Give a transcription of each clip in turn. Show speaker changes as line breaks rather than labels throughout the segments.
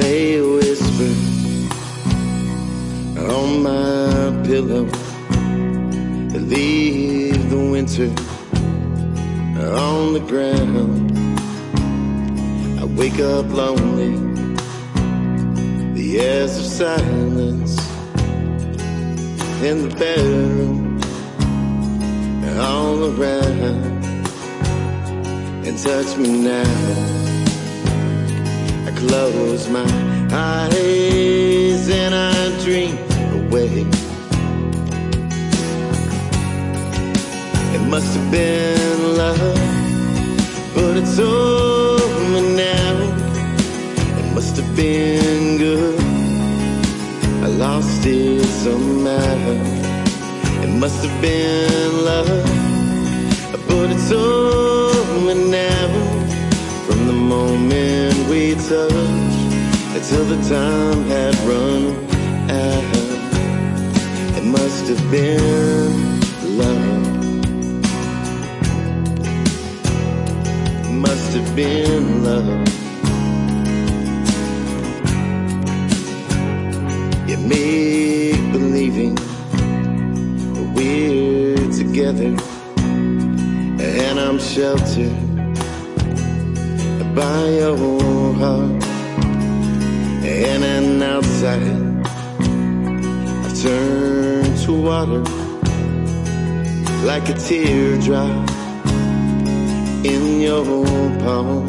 They whisper on my pillow. They leave the winter on the ground. I wake up lonely. The years of silence in the bedroom all around. And touch me now. Close my eyes and I dream away. It must have been love, but it's over now. It must have been good. I lost it somehow. It must have been love, we until the time had run out, it must have been love. Must have been love. You make believing we're together, and I'm sheltered by your heart. And an outside, I've turned to water like a teardrop in your own palm.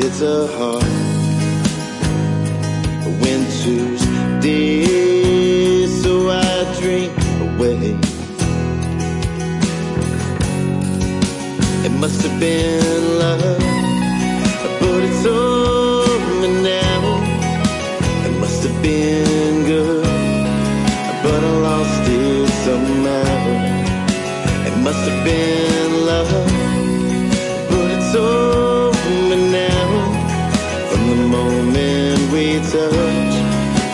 It's a hard winter's day, so I drink away. It must have been love, it somehow. It must have been love, but it's over now. From the moment we touched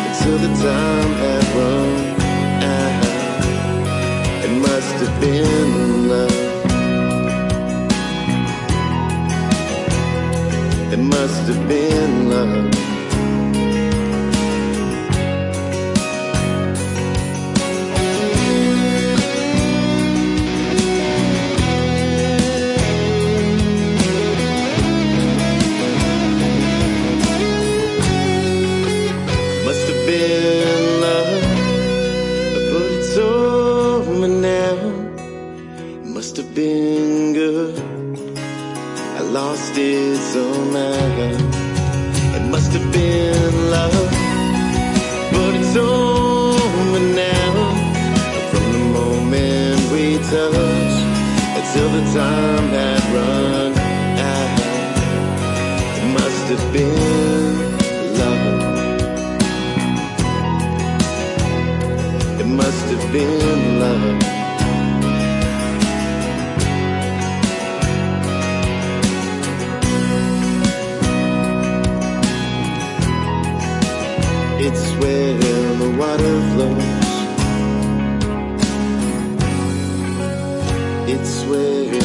until the time had run out, it must have been love. It must have been love. Must have been good. I lost it somehow. It must have been love, but it's over now. From the moment we touched until the time had run out, it must have been love. It must have been love. Where the water flows. It's where